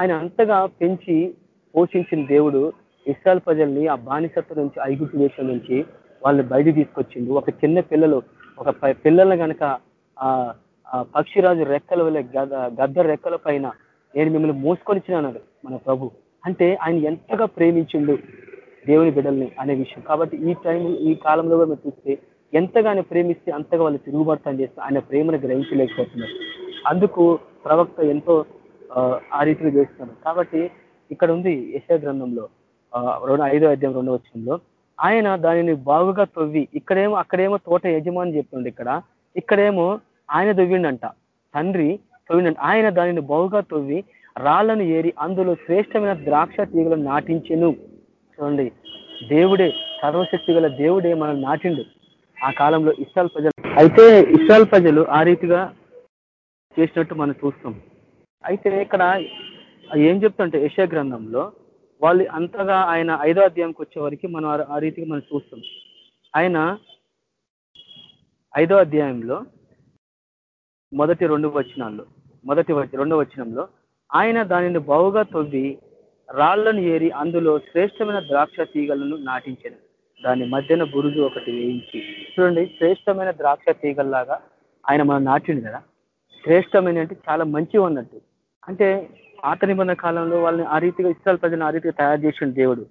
ఆయన అంతగా పెంచి పోషించిన దేవుడు ఇస్రాయల్ ప్రజల్ని ఆ బానిసత్వం నుంచి ఐగుప్తు దేశం నుంచి వాళ్ళు బయట తీసుకొచ్చిండు. ఒక చిన్న పిల్లలు ఒక ప- పిల్లల్ని ఆ పక్షిరాజు రెక్కల వల్ల గద్ద రెక్కల పైన నేను మిమ్మల్ని మోసుకొనిచ్చినాడు మన ప్రభు. అంటే ఆయన ఎంతగా ప్రేమించిండు దేవుని బిడ్డల్ని అనే విషయం. కాబట్టి ఈ టైం ఈ కాలంలో మేము చూస్తే ఎంతగానో ప్రేమిస్తే అంతగా వాళ్ళు తిరుగుబడతాం చేస్తే ఆయన ప్రేమను గ్రహించలేకపోతున్నారు. అందుకు ప్రవక్త ఎంతో ఆ, ఆ రీతిలో చేస్తున్నారు కాబట్టి ఇక్కడ ఉంది యశ గ్రంథంలో రెండు ఐదో అధ్యాయం రెండో వచ్చంలో ఆయన దానిని బాగుగా తవ్వి ఇక్కడేమో అక్కడేమో తోట యజమాని చెప్తుండే ఇక్కడ ఇక్కడేమో ఆయన తొవ్విండంట తండ్రి తొవ్విండంట ఆయన దానిని బాగుగా తొవ్వి రాళ్ళను ఏరి అందులో శ్రేష్టమైన ద్రాక్ష తీగలను నాటించెను. చూడండి దేవుడే సర్వశక్తి గల దేవుడే మనల్ని నాటిండు. ఆ కాలంలో ఇస్రాల్ ప్రజలు అయితే ఇస్రాల్ ప్రజలు ఆ రీతిగా చేసినట్టు మనం చూస్తాం. అయితే ఇక్కడ ఏం చెప్తుంటే యశ గ్రంథంలో వాళ్ళు అంతగా ఆయన ఐదో అధ్యాయంకి వచ్చే వరకు మనం ఆ- రీతికి రీతిగా మనం చూస్తాం. ఆయన ఐదో అధ్యాయంలో మొదటి రెండు వచనాల్లో మొదటి రెండో వచనంలో ఆయన దానిని బావుగా తొవ్వి రాళ్ళను ఏరి అందులో శ్రేష్టమైన ద్రాక్ష తీగలను నాటించాను దాని మధ్యన బురుజు ఒకటి వేయించి చూడండి శ్రేష్టమైన ద్రాక్ష తీగల్లాగా ఆయన మనం నాటిండు కదా. శ్రేష్టమైన అంటే చాలా మంచిగా ఉన్నట్టు. అంటే పాత నిబంధన కాలంలో వాళ్ళని ఆ రీతిగా ఇస్రాయల్ ప్రజలను ఆ రీతిగా తయారు చేసిన దేవుడు.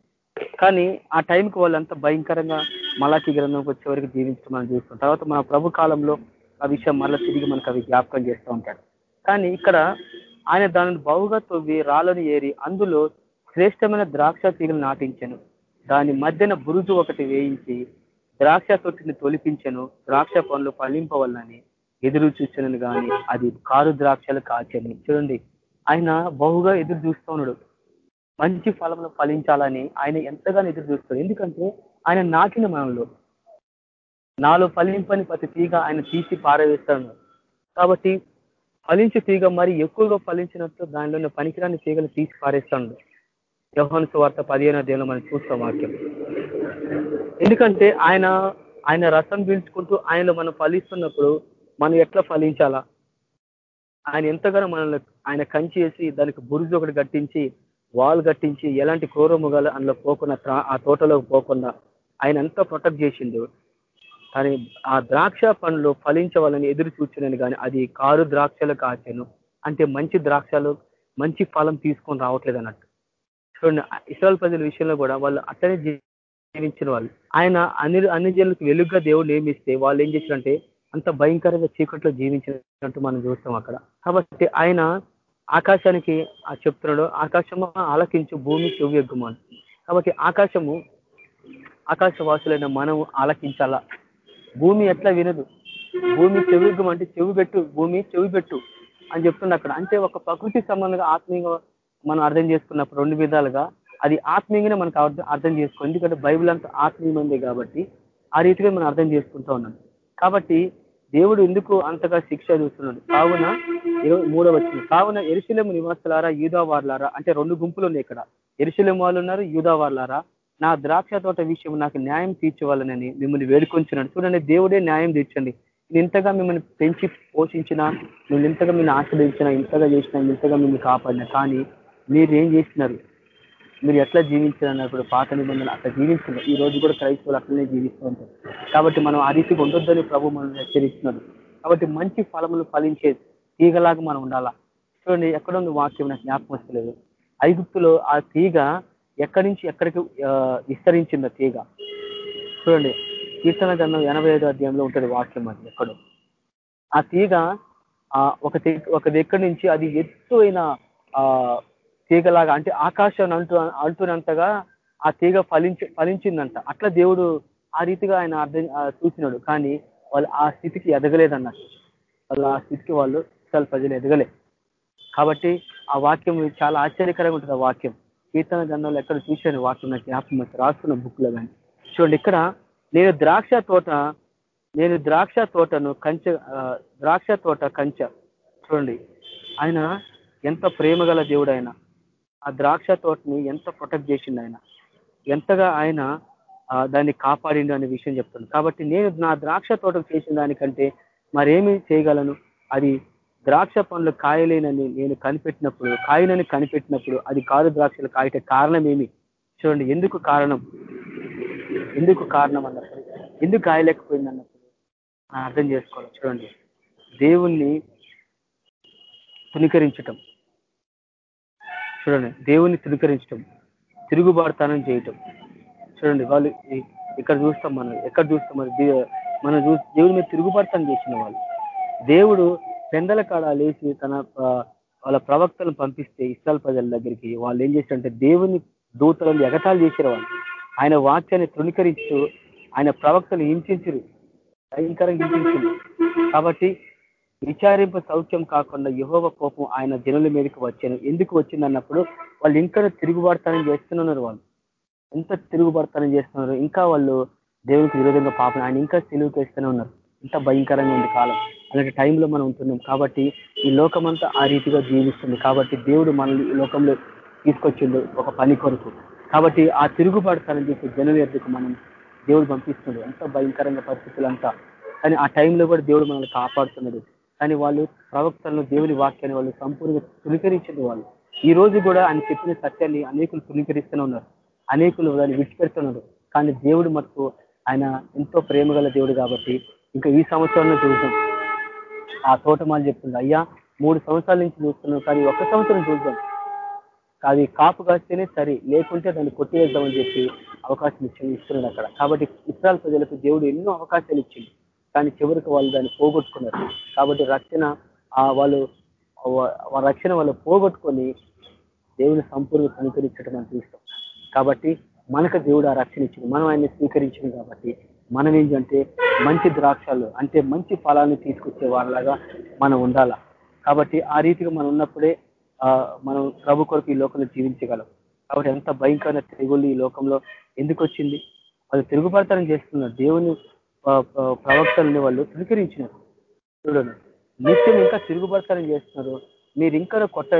కానీ ఆ టైంకి వాళ్ళంతా భయంకరంగా మలాఖీ గ్రంథంకి వచ్చే వరకు జీవించడం మనం చూస్తాం తర్వాత మన ప్రభు కాలంలో ఆ విషయం మళ్ళీ తిరిగి మనకు అవి జ్ఞాపకం చేస్తూ ఉంటాడు. కానీ ఇక్కడ ఆయన దానిని బావుగా తవ్వి రాళ్ళను ఏరి అందులో శ్రేష్టమైన ద్రాక్ష తీగలు నాటించాను. దాని మధ్యన బురుజు ఒకటి వేయించి ద్రాక్ష తొట్టిని తొలిపించను. ద్రాక్ష పండ్లు ఫలింపవల్లని ఎదురు చూచను కానీ అది కారు ద్రాక్షలు కాచని. చూడండి ఆయన బహుగా ఎదురు చూస్తున్నాడు మంచి ఫలములు ఫలించాలని ఆయన ఎంతగానో ఎదురు చూస్తాడు. ఎందుకంటే ఆయన నాటిన మనలో నాలో ఫలింపని ప్రతి తీగ ఆయన తీసి పారవేస్తాడు. కాబట్టి ఫలించే తీగ మరి ఎక్కువగా ఫలించినట్లు దానిలో ఉన్న పనికిరాని తీగలు తీసి పారేస్తాడు. యోహాను వార్త పదిహేను దేవులు మనం చూస్తాం వాక్యం. ఎందుకంటే ఆయన ఆయన రసం పీల్చుకుంటూ ఆయనలో మనం ఫలిస్తున్నప్పుడు మనం ఎట్లా ఫలించాలా? ఆయన ఎంతగానో మనల్ని ఆయన కంచి వేసి దానికి బురుజు ఒకటి కట్టించి వాల్ కట్టించి ఎలాంటి క్రూర మృగాలు అందులో పోకుండా ఆ తోటలోకి పోకుండా ఆయన ఎంతో ప్రొటెక్ట్ చేసిండు. కానీ ఆ ద్రాక్ష పండ్లు ఫలించవాలని ఎదురు చూచున్నాను కానీ అది కారు ద్రాక్షలు కాచాను. అంటే మంచి ద్రాక్షలు మంచి ఫలం తీసుకొని రావట్లేదు అన్నట్టు. చూడండి ఇస్రాయల్ ప్రజల విషయంలో కూడా వాళ్ళు అట్లనే జీవించిన వాళ్ళు. ఆయన అన్ని అన్ని జనులకు వెలుగుగా దేవుడు నియమిస్తే వాళ్ళు ఏం చేశారంటే అంత భయంకరంగా చీకట్లో జీవించినట్టు మనం చూస్తాం అక్కడ. కాబట్టి ఆయన ఆకాశానికి ఆ చెప్తున్నాడు ఆకాశము ఆలకించు భూమి చెవియగ్గుమాను కాబట్టి ఆకాశము ఆకాశవాసులైన మనం ఆలకించాలా. భూమి ఎట్లా వినదు. భూమి చెవి అంటే చెవి పెట్టు భూమి చెవి పెట్టు అని చెప్తుంది అక్కడ. అంటే ఒక ప్రకృతి సంబంధంగా ఆత్మీయంగా మనం అర్థం చేసుకున్నప్పుడు రెండు విధాలుగా అది ఆత్మీయంగానే మనకు అర్థం అర్థం చేసుకో ఎందుకంటే బైబిల్ అంతా ఆత్మీయమైంది కాబట్టి ఆ రీతిగా మనం అర్థం చేసుకుంటూ ఉన్నాం. కాబట్టి దేవుడు ఎందుకు అంతగా శిక్ష చూస్తున్నాడు? కావున ఇరవై మూడవ వచ్చింది కావున ఎరుశలేము నివాసులారా యూదా వార్లారా అంటే రెండు గుంపులు ఉన్నాయి ఇక్కడ. ఎరుశలేం వాళ్ళు ఉన్నారు యూదా వార్లారా నా ద్రాక్ష తోట విషయం నాకు న్యాయం తీర్చవాలనని మిమ్మల్ని వేడుకొంచున్నాడు చూడండి దేవుడే న్యాయం తీర్చండి. నేను ఇంతగా మిమ్మల్ని పెంచి పోషించిన మిమ్మల్ని ఇంతగా మిమ్మల్ని ఆశ్రయించిన ఇంతగా చేసిన ఇంతగా మిమ్మల్ని కాపాడిన కానీ మీరు ఏం చేస్తున్నారు? మీరు ఎట్లా జీవించారన్నప్పుడు పాత నిబంధన అట్లా జీవించారు ఈ రోజు కూడా క్రైస్తవులు అట్లనే జీవిస్తూ ఉంటారు. కాబట్టి మనం ఆ రీతికి ఉండొద్దని ప్రభు మనం హెచ్చరిస్తున్నారు కాబట్టి మంచి ఫలములు ఫలించే తీగలాగా మనం ఉండాలా? చూడండి ఎక్కడ ఉంది వాక్యం నాకు జ్ఞాపకం వస్తలేదు. ఐగుప్తులో ఆ తీగ ఎక్కడి నుంచి ఎక్కడికి ఆ, విస్తరించింది తీగ? చూడండి కీర్తన గ్రంథం ఎనభై ఐదో అధ్యాయంలో ఉంటుంది వాక్యం అది ఎక్కడో. ఆ తీగ ఆ ఒక ఒక దగ్గర నుంచి అది ఎత్తు ఆ తీగలాగా అంటే ఆకాశం అంటూ అంటున్నంతగా ఆ తీగ ఫలించి ఫలించిందంట. అట్లా దేవుడు ఆ రీతిగా ఆయన అర్థం చూసినాడు కానీ వాళ్ళు ఆ స్థితికి ఎదగలేదన్నట్టు వాళ్ళు ఆ స్థితికి వాళ్ళు చాలా ప్రజలు ఎదగలే. కాబట్టి ఆ వాక్యం చాలా ఆశ్చర్యకరంగా ఉంటుంది ఆ వాక్యం. కీర్తన గ్రంథంలో ఎక్కడ చూశాను వాక్యం నాకు జ్ఞాపకం రాసుకున్న బుక్లో కానీ. చూడండి ఇక్కడ నేను ద్రాక్ష తోట నేను ద్రాక్ష తోటను కంచె ద్రాక్ష తోట కంచె. చూడండి ఆయన ఎంత ప్రేమ గల దేవుడు ఆయన. ఆ ద్రాక్ష తోటని ఎంత ప్రొటెక్ట్ చేసిండు ఆయన? ఎంతగా ఆయన దాన్ని కాపాడిండు అనే విషయం చెప్తుంది కాబట్టి నేను నా ద్రాక్ష తోటకు చేసిన దానికంటే మరేమి చేయగలను? అది ద్రాక్ష పండ్లు కాయలేనని నేను కనిపెట్టినప్పుడు కాయనని కనిపెట్టినప్పుడు అది కారు ద్రాక్షలు కాయట కారణం ఏమి చూడండి ఎందుకు కారణం? ఎందుకు కారణం అన్నప్పుడు ఎందుకు కాయలేకపోయింది అన్నప్పుడు అర్థం చేసుకోవాలి. చూడండి దేవుణ్ణి తునికరించటం చూడండి దేవుణ్ణి తునికరించటం తిరుగుబాటుతనం చేయటం. చూడండి వాళ్ళు ఇక్కడ చూస్తాం మనం ఎక్కడ చూస్తాం మరి? మనం చూ దేవుడి మీద తిరుగుబాటుతనం చేసిన వాళ్ళు. దేవుడు పెందల కాడ లేచి తన వాళ్ళ ప్రవక్తలను పంపిస్తే ఇస్రాల్ ప్రజల దగ్గరికి వాళ్ళు ఏం చేశారంటే దేవుని దూతలను ఎగతాలు చేసారు వాళ్ళు. ఆయన వాక్యాన్ని తృణీకరిస్తూ ఆయన ప్రవక్తలు హింసించరు భయంకరంగా హింసించరు కాబట్టి విచారింప సౌఖ్యం కాకుండా యహోవ కోపం ఆయన జనుల మీదకి వచ్చాను. ఎందుకు వచ్చింది అన్నప్పుడు వాళ్ళు ఇంకా తిరుగుబడతానం చేస్తున్నారు వాళ్ళు. ఎంత తిరుగుబడతానం చేస్తున్నారు? ఇంకా వాళ్ళు దేవునికి విరోధంగా పాపం ఆయన ఇంకా తెలివికి వేస్తూనే ఉన్నారు. ఇంత భయంకరంగా ఉంది కాలం. అలాంటి టైంలో మనం ఉంటున్నాం. కాబట్టి ఈ లోకమంతా ఆ రీతిగా జీవిస్తుంది. కాబట్టి దేవుడు మనల్ని ఈ లోకంలో తీసుకొచ్చిండు ఒక పని కొరకు. కాబట్టి ఆ తిరుగుబడతానం చేసే జనుల ఎద్దుకు మనం దేవుడు పంపిస్తున్నాడు. ఎంత భయంకరంగా పరిస్థితులు అంతా కానీ ఆ టైంలో కూడా దేవుడు మనల్ని కాపాడుతున్నాడు. కానీ వాళ్ళు ప్రవక్తలను దేవుని వాక్యాన్ని వాళ్ళు సంపూర్ణంగా తృణీకరించిన వాళ్ళు. ఈ రోజు కూడా ఆయన చెప్పిన సత్యాన్ని అనేకులు తృణీకరిస్తూనే ఉన్నారు. అనేకులు దాన్ని విడిచిపెడుతున్నారు కానీ దేవుడు మటుకు ఆయన ఎంతో ప్రేమ గల దేవుడు కాబట్టి ఇంకా ఈ సంవత్సరంలో చూద్దాం. ఆ తోటమాలు చెప్తుంది అయ్యా మూడు సంవత్సరాల నుంచి చూస్తున్నాం కానీ ఒక్క సంవత్సరం చూద్దాం. అది కాపు కాస్తేనే సరే లేకుంటే దాన్ని కొట్టివేద్దామని చెప్పి అవకాశం ఇచ్చింది ఇస్తున్నాడు అక్కడ. కాబట్టి ఇస్రాయల్ ప్రజలకు దేవుడు ఎన్నో అవకాశాలు ఇచ్చింది కానీ చివరికి వాళ్ళు దాన్ని పోగొట్టుకున్నారు. కాబట్టి రక్షణ వాళ్ళు రక్షణ వాళ్ళు పోగొట్టుకొని దేవుని సంపూర్ణ కనుకరించడం మనం చూస్తాం కాబట్టి మనకు దేవుడు ఆ రక్షణ ఇచ్చింది. మనం ఆయన్ని స్వీకరించింది కాబట్టి మనం ఏంటంటే మంచి ద్రాక్షలు అంటే మంచి ఫలాన్ని తీసుకొచ్చే వాళ్ళలాగా మనం ఉండాల. కాబట్టి ఆ రీతిగా మనం ఉన్నప్పుడే మనం ప్రభు కొరకు ఈ లోకంలో జీవించగలం. కాబట్టి ఎంత భయంకరమైన తెగుళ్ళు ఈ లోకంలో ఎందుకు వచ్చింది? వాళ్ళు తిరుగుబడతనం చేస్తున్నారు. దేవుని ప్రవక్తల్ని వాళ్ళు స్వీకరించినారు చూడండి. నిత్యం ఇంకా తిరుగుబడతనం చేస్తున్నారు. మీరు ఇంకా కొట్ట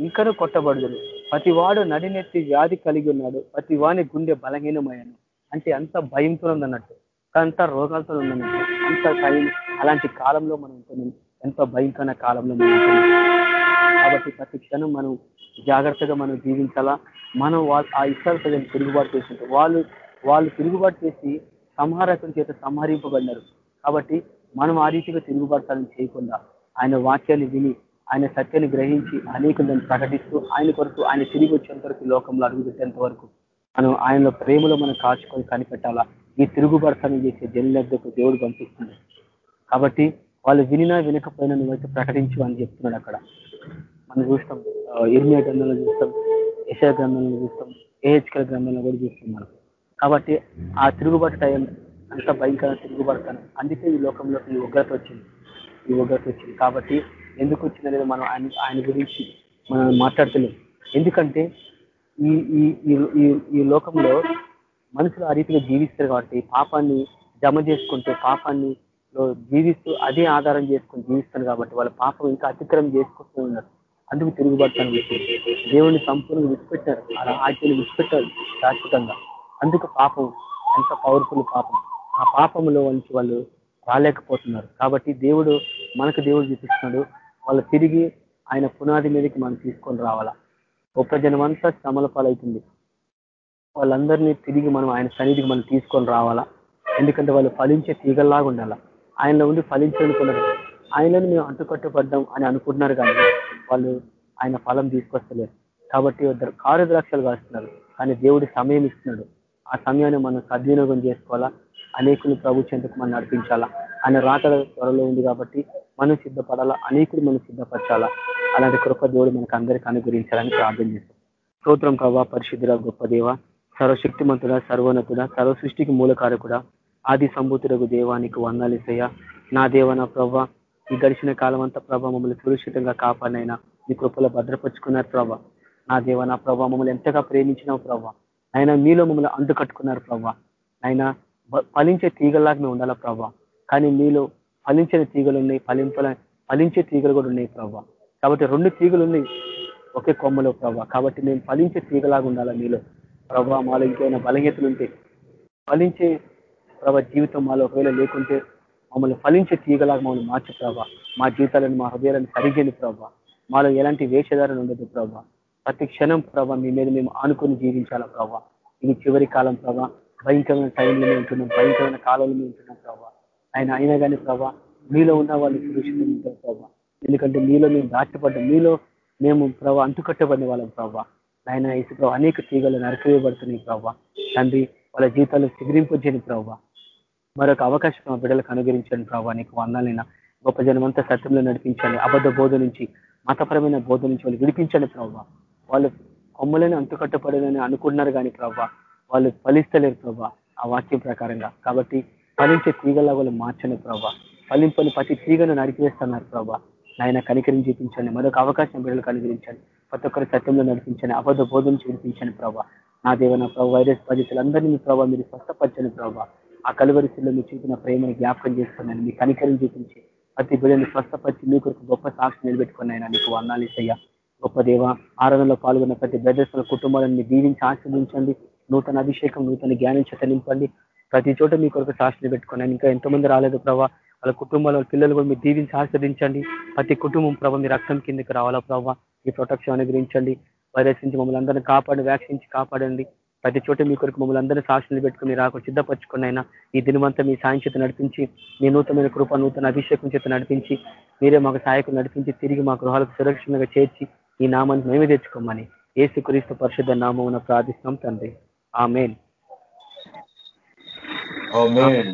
ఇంకనూ కొట్టబడుదురు. ప్రతి వాడు నడినెత్తి వ్యాధి కలిగి ఉన్నాడు. ప్రతి వాని గుండె బలహీనమయ్యాను అంటే అంత భయంతో ఉందన్నట్టు. అంత రోగాలతో ఉందన్నట్టు. అంత టైం అలాంటి కాలంలో మనం ఉంటున్నాం. ఎంత భయంకరమైన కాలంలో మనం ఉంటున్నాం. కాబట్టి ప్రతి క్షణం మనం జాగ్రత్తగా మనం జీవించాలా? మనం వాళ్ళు ఆ ఇష్టాల ప్రజలు తిరుగుబాటు చేస్తుంటారు వాళ్ళు వాళ్ళు తిరుగుబాటు చేసి సంహారకుని చేత సంహరింపబడినారు. కాబట్టి మనం ఆ రీతిగా తిరుగుబడతాలని చేయకుండా ఆయన వాక్యాన్ని విని ఆయన సత్యాన్ని గ్రహించి అనేకులను దాన్ని ప్రకటిస్తూ ఆయన కొరకు ఆయన తిరిగి వచ్చేంత వరకు లోకంలో అడుగుపెట్టేంత వరకు మనం ఆయనలో ప్రేమలో మనం కాచుకొని కనిపెట్టాలా? ఈ తిరుగుబడతాన్ని చేసే జనులకు దేవుడు పంపిస్తుంది కాబట్టి వాళ్ళు వినినా వినకపోయినా నువ్వైతే ప్రకటించు అని చెప్తున్నాడు అక్కడ. మనం చూస్తాం ఇర్మియా గ్రంథంలో చూస్తాం యశా గ్రంథంలో చూస్తాం ఏహెచ్కల్ గ్రంథంలో కూడా చూస్తాం మనం. కాబట్టి ఆ తిరుగుబాటు టైం అంత భయంకర తిరుగుబడతాను. అందుకే ఈ లోకంలో ఈ ఉగ్రత వచ్చింది. ఈ ఉగ్రత వచ్చింది. కాబట్టి ఎందుకు వచ్చింది మనం ఆయన ఆయన గురించి మనం మాట్లాడతలేం. ఎందుకంటే ఈ ఈ ఈ- లోకంలో మనుషులు ఆ రీతిగా జీవిస్తారు కాబట్టి పాపాన్ని జమ చేసుకుంటూ పాపాన్ని జీవిస్తూ అదే ఆధారం చేసుకుని జీవిస్తారు కాబట్టి వాళ్ళ పాపం ఇంకా అతిక్రమం చేసుకుంటూ ఉన్నారు. అందుకు తిరుగుబడతాను దేవుడిని సంపూర్ణంగా విడిచిపెట్టారు. అలా ఆజ్ఞలు విడిచిపెట్టారు. శాశ్వతంగా అందుకు పాపం ఎంత పవర్ఫుల్ పాపం. ఆ పాపంలో నుంచి వాళ్ళు రాలేకపోతున్నారు. కాబట్టి దేవుడు మనకు దేవుడు చూపిస్తున్నాడు వాళ్ళు తిరిగి ఆయన పునాది మీదకి మనం తీసుకొని రావాలా. గొప్ప జనమంతా శ్రమల పాలవుతుంది. వాళ్ళందరినీ తిరిగి మనం ఆయన సన్నిధికి మనం తీసుకొని రావాలా. ఎందుకంటే వాళ్ళు ఫలించే తీగల్లాగా ఉండాలా. ఆయనలో ఉండి ఫలించాలనుకున్నారు ఆయనను మేము అంటుకట్టుపడ్డాం అని అనుకుంటున్నారు కానీ వాళ్ళు ఆయన ఫలం తీసుకొస్తలేరు. కాబట్టి ఇద్దరు కారు ద్రాక్షలు కాస్తున్నారు. కానీ దేవుడి సమయం ఇస్తున్నాడు. ఆ సమయాన్ని మనం సద్వినియోగం చేసుకోవాలా? అనేకులు ప్రభు చెంతకు మనం నడిపించాలా? ఆయన రాక త్వరలో ఉంది కాబట్టి మనం సిద్ధపడాలా? అనేకులు మనం సిద్ధపరచాలా? అలాంటి కృప దేవుడు మనకు అందరికీ అనుగ్రహించాలని ప్రార్థన చేస్తాం. స్తోత్రం ప్రభా పరిశుద్ధుడ గొప్ప దేవ సర్వశక్తిమంతుడ సర్వోన్నతుడ సర్వ సృష్టికి మూలకారకుడ ఆది సంభూతుడకు దేవానికి వందాలిసయ్య నా దేవ నా ప్రభ ఈ గడిచిన కాలం అంతా ప్రభా మమ్మల్ని సురక్షితంగా కాపాడినైనా మీ కృపలో భద్రపరుచుకున్నారు ప్రభా. నా దేవ నా ప్రభా మమ్మల్ని ఎంతగా ప్రేమించినావు ప్రభా. ఆయన మీలో మమ్మల్ని అంటుకట్టుకున్నారు ప్రభా ఆయన ఫలించే తీగల్లాగా మేము ఉండాలా ప్రభా కానీ మీలో ఫలించని తీగలు ఉన్నాయి ఫలింపల ఫలించే తీగలు కూడా ఉన్నాయి ప్రభా కాబట్టి రెండు తీగలు ఉన్నాయి ఒకే కొమ్మలో ప్రభా కాబట్టి మేము ఫలించే తీగలాగా ఉండాలా మీలో. ప్రభా మాలో ఇంకేమైనా బలహీతలు ఉంటే ఫలించే ప్రభా జీవితం మాలో ఒకవేళ లేకుంటే మమ్మల్ని ఫలించే తీగలాగా మమ్మల్ని మార్చు ప్రభా మా జీవితాలను మా హృదయాలను సరిగేని ప్రభా మాలో ఎలాంటి వేషధారణ ఉండదు ప్రభా ప్రతి క్షణం ప్రభా మీ మీద మేము ఆనుకొని జీవించాలా ప్రభా? ఇది చివరి కాలం ప్రభా. భయంకరమైన టైంలో మేము ఉంటున్నాం భయంకరమైన కాలంలో మేము ఉంటున్నాం ప్రభా. ఆయన అయినా కానీ ప్రభా మీలో ఉన్న వాళ్ళు సురక్షితం ఉంటారు ప్రభా. ఎందుకంటే మీలో మేము దాచిపడ్డాం మీలో మేము ప్రభా అంటుకట్టబడిన వాళ్ళం ప్రభా. ఆయన ఇసు ప్రభా అనేక తీగలు నరకవేయబడుతున్నాయి ప్రభా. తండ్రి వాళ్ళ జీవితాలు చిగురింపజేయని ప్రభా. మరొక అవకాశం మా బిడ్డలకు అనుగ్రహించండి ప్రభా. నీకు వందాలైనా గొప్ప జనమంతా సత్యంలో నడిపించండి అబద్ధ బోధ నుంచి మతపరమైన బోధ నుంచి వాళ్ళు విడిపించండి ప్రభా. వాళ్ళు కొమ్మలని అంటుకట్టబడదని అనుకుంటున్నారు కానీ ప్రభా వాళ్ళు ఫలిస్తలేరు ప్రభా ఆ వాక్యం ప్రకారంగా. కాబట్టి ఫలించే తీగలా వాళ్ళు మార్చండి ప్రభా. ఫలింపని ప్రతి తీగను నరికివేస్తున్నారు ప్రభా. నాయన కనికరించి చూపించండి. మరొక అవకాశం బిడ్డలకు అనుగ్రహించండి. ప్రతి ఒక్కరి సత్యంలో నడిపించండి. అబద్ధ బోధ చూపించండి ప్రభా. నా దేవ నా ప్రభావ వైరస్ బాధితులందరినీ మీ ప్రభావ మీరు స్వస్థపరచండి ప్రభా. ఆ కలువరిశిలో మీరు చూపిన ప్రేమను జ్ఞాపకం చేసుకోండి మీ కనికరిని చూపించి ప్రతి బిడ్డని స్వస్థపరిచి మీ కొరకు గొప్ప సాక్షి నిలబెట్టుకుని ఆయన నీకు వర్ణాలు ఇస్తాయా? గొప్ప దేవ ఆరాధనలో పాల్గొన్న ప్రతి బ్రదర్స్ కుటుంబాలను దీవించి ఆశ్రదించండి నూతన అభిషేకం నూతన జ్ఞానం చేత నింపండి. ప్రతి చోట మీ కొరకు సాక్షిని పెట్టుకున్నాను. ఇంకా ఎంతో మంది రాలేదు ప్రభావ వాళ్ళ కుటుంబాల పిల్లలు కూడా మీరు దీవించి ఆస్వాదించండి ప్రతి కుటుంబం ప్రభావ మీ రక్తం కిందకి రావాలా ప్రభావ మీ ప్రొటెక్షన్ అనుగ్రహించండి. వైరస్ నుంచి మమ్మల్ని అందరినీ కాపాడి వ్యాక్సిన్ కాపాడండి. ప్రతి చోట మీ కొరకు మమ్మల్ని అందరినీ సాక్షులు పెట్టుకుని రాక సిద్ధపరచుకుని అయినా ఈ దినమంతా మీ సాయం చేత నడిపించి మీ నూతనమైన కృప నూతన అభిషేకం చేత నడిపించి మీరే మాకు సహాయకులు నడిపించి తిరిగి మా గృహాలకు సురక్షణగా చేర్చి ఈ నామాన్ని మేమే తెచ్చుకోమని ఏసుక్రీస్తు పరిశుద్ధ నామమున ప్రార్థిస్తున్నాం తండ్రి. ఆ మెయిన్ ఆమేన్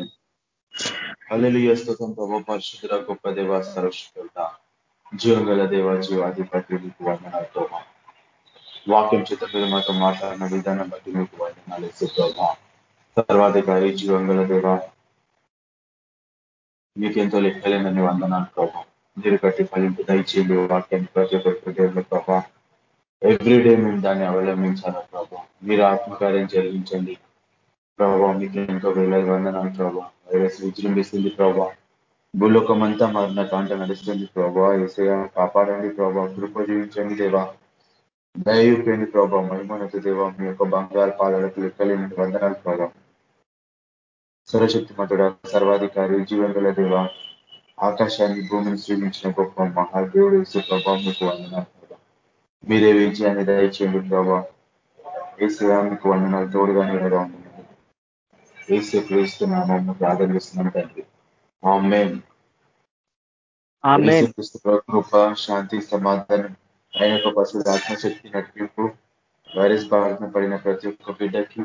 ప్రభు పరిశుద్ధుల గొప్ప దేవ సరస్వత జీవంగల దేవ జీవాధిపతి మీకు వందనాలు వాక్యం చేత మీరు మాతో మాట్లాడిన విధానం బట్టి మీకు వందనాలు ఇస్తూ ప్రభా. సర్వాధికారి జీవంగల దేవ మీకెంతో లెక్కలేనని వందనాలు ప్రభా. మీరు కట్టి ఫలింపు దయచేయండి. వాక్యాన్ని ప్రతి ఒక్కరికి దేవుని ప్రభా ఎవ్రీడే మేము దాన్ని అవలంబించాలా ప్రభా? మీరు ఆత్మకార్యం జరిగించండి. ప్రభావ మీకు ఎంతో వేలాది వందనాలు ప్రభావ వైరస్ విజృంభిస్తుంది ప్రభావ భూలోకం అంతా మరణ కాంట నడుస్తుంది ప్రభావ ఏసయ కాపాడండి ప్రభావ కృప జీవించండి దేవా. దయపోయింది ప్రభా. మహిమనత దేవ. మీ యొక్క బంగారు పాదాలకు లెక్కలేని వందనాలు ప్రభా. సరశక్తి మతుడ సర్వాధికారి జీవన గల దేవ. ఆకాశాన్ని భూమిని సృజించిన గొప్ప మహాదేవుడు ఇసు ప్రభావం మీకు వందనాలు ప్రభావ మీరే విజయాన్ని దయచేయండి ప్రభావ ఏసయ మీకు వందనాలు తోడుగా నీడగా ఉండండి ఏసు క్రీస్తు నామము ప్రారంభిస్తున్నాం తండ్రి ఆమెన్ ఆమెన్ క్రీస్తు కృప శాంతి సమాధానం ఆయన యొక్క పశువుల ఆత్మశక్తి నడిపింపు వైరస్ బారిన పడిన ప్రతి ఒక్క బిడ్డకి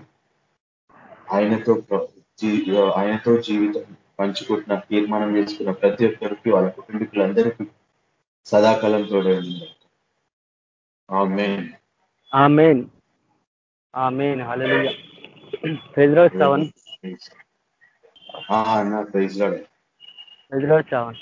ఆయనతో ప్ర- జీ- ఆయనతో జీవితం పంచుకుంటున్న తీర్మానం చేసుకున్న ప్రతి ఒక్కరికి వాళ్ళ కుటుంబీకులందరికీ సదాకాలం తోడే ఉంది. Amen. Amen. Amen. Hallelujah. Praise Lord Shravan అన్న praise Lord. Praise Lord Shravan